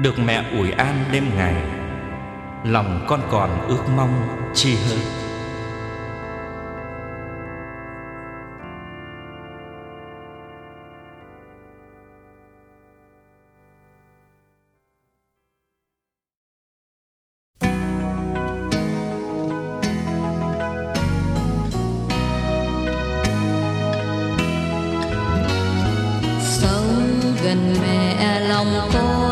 Được mẹ ủi an đêm ngày. Lòng con còn ước mong chi hơn. Gần mẹ lòng con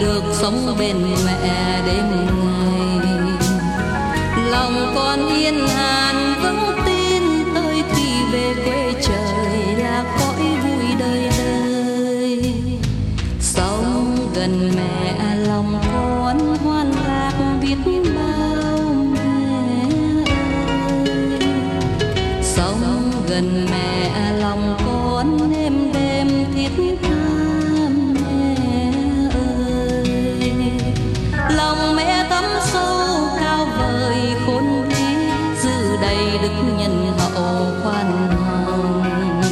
được sống bên mẹ đêm ngày. Lòng con yên an vững tin tới khi về quê trời là cõi vui đời đời. Sống gần mẹ lòng con hoan lạc biết bao mẹ ơi, sống gần mẹ đức nhân hậu khoan hồng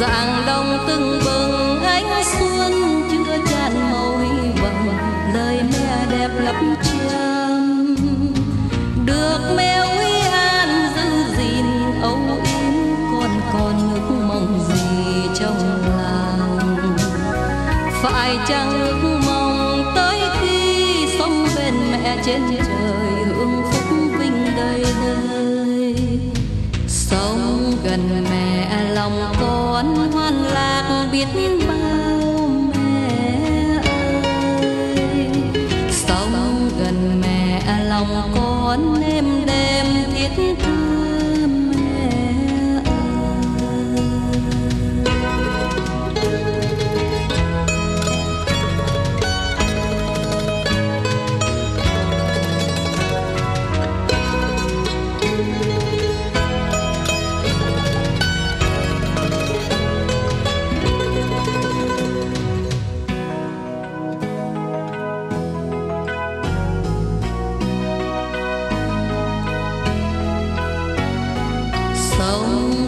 dạng đông từng bừng, ánh xuân chưa tràn màu hy vọng. Lời mẹ đẹp lắm trăm được mẹ uy an giữ gìn. Âu yếm con còn ước mong gì trong lòng phải chăng ước mong tới khi sống bên mẹ trên sống mẹ lòng con hoan lạc biết bao mẹ ơi. Sống gần mẹ lòng con êm đêm thiết tha.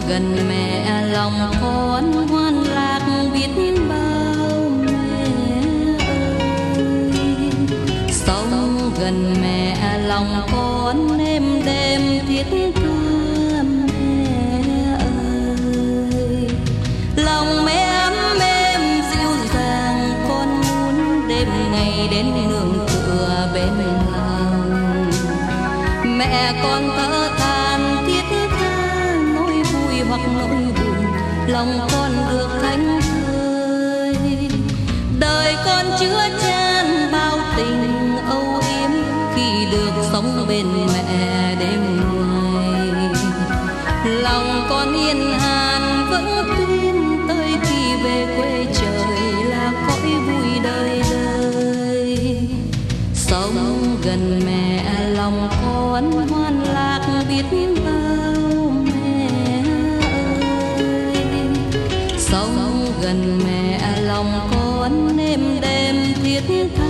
Gần mẹ lòng con hoan lạc biết bao mẹ ơi. Sống gần mẹ lòng con êm đêm thiết tha mẹ ơi. Lòng mẹ ấm êm dịu dàng con muốn đêm ngày đến nương tựa bên lòng mẹ con thở than hoặc nỗi buồn lòng con được thánh thơi đời con chứa chan bao tình âu yếm khi được sống bên mẹ đêm ngày lòng con yên hà. Êm đêm thiết tha